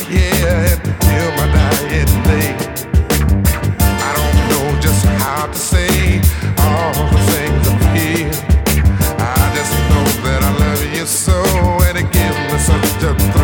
here until my dying day. I don't know just how to say all the things I feel. I just know that I love you so, and it gives me such a.